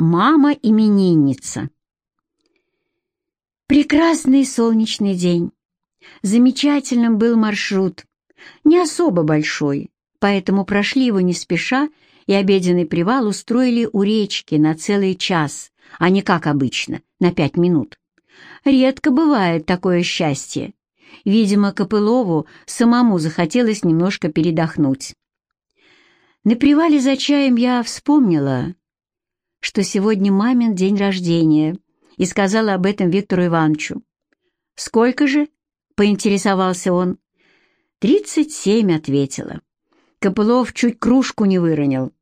Мама-именинница. Прекрасный солнечный день. Замечательным был маршрут. Не особо большой, поэтому прошли его не спеша, и обеденный привал устроили у речки на целый час, а не как обычно, на пять минут. Редко бывает такое счастье. Видимо, Копылову самому захотелось немножко передохнуть. На привале за чаем я вспомнила, что сегодня мамин день рождения, и сказала об этом Виктору Ивановичу. «Сколько же?» — поинтересовался он. «Тридцать семь», — ответила. Копылов чуть кружку не выронил.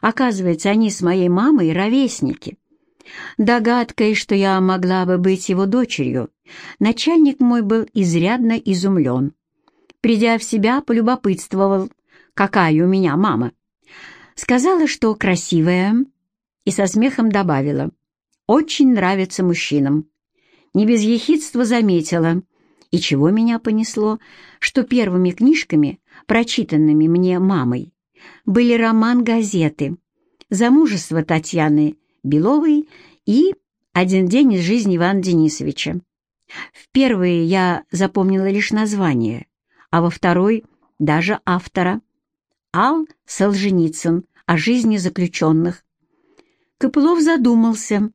Оказывается, они с моей мамой ровесники. Догадкой, что я могла бы быть его дочерью, начальник мой был изрядно изумлен. Придя в себя, полюбопытствовал, какая у меня мама. Сказала, что красивая, и со смехом добавила. «Очень нравится мужчинам». Не без ехидства заметила, и чего меня понесло, что первыми книжками, прочитанными мне мамой, были роман газеты «Замужество Татьяны Беловой» и «Один день из жизни Ивана Денисовича». В первый я запомнила лишь название, а во второй — даже автора. Ал Солженицын о жизни заключенных, Копылов задумался,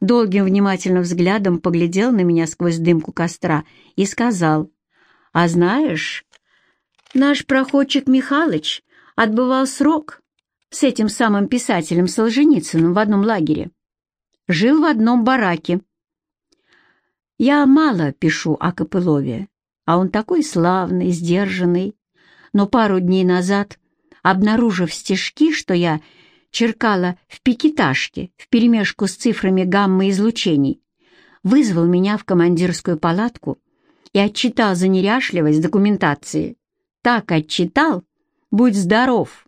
долгим внимательным взглядом поглядел на меня сквозь дымку костра и сказал, «А знаешь, наш проходчик Михалыч отбывал срок с этим самым писателем Солженицыным в одном лагере. Жил в одном бараке. Я мало пишу о Копылове, а он такой славный, сдержанный. Но пару дней назад, обнаружив стишки, что я черкала в пикеташке вперемешку с цифрами гамма-излучений, вызвал меня в командирскую палатку и отчитал за неряшливость документации. Так отчитал, будь здоров.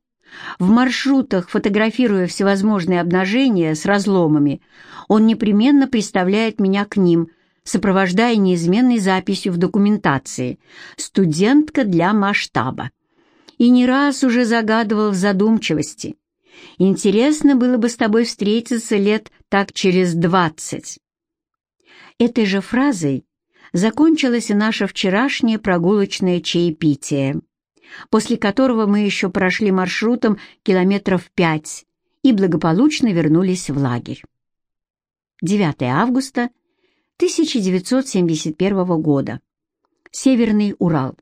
В маршрутах, фотографируя всевозможные обнажения с разломами, он непременно представляет меня к ним, сопровождая неизменной записью в документации «Студентка для масштаба». И не раз уже загадывал в задумчивости, Интересно было бы с тобой встретиться лет так через двадцать». Этой же фразой закончилось и наше вчерашнее прогулочное чаепитие, после которого мы еще прошли маршрутом километров пять и благополучно вернулись в лагерь. 9 августа 1971 года. Северный Урал.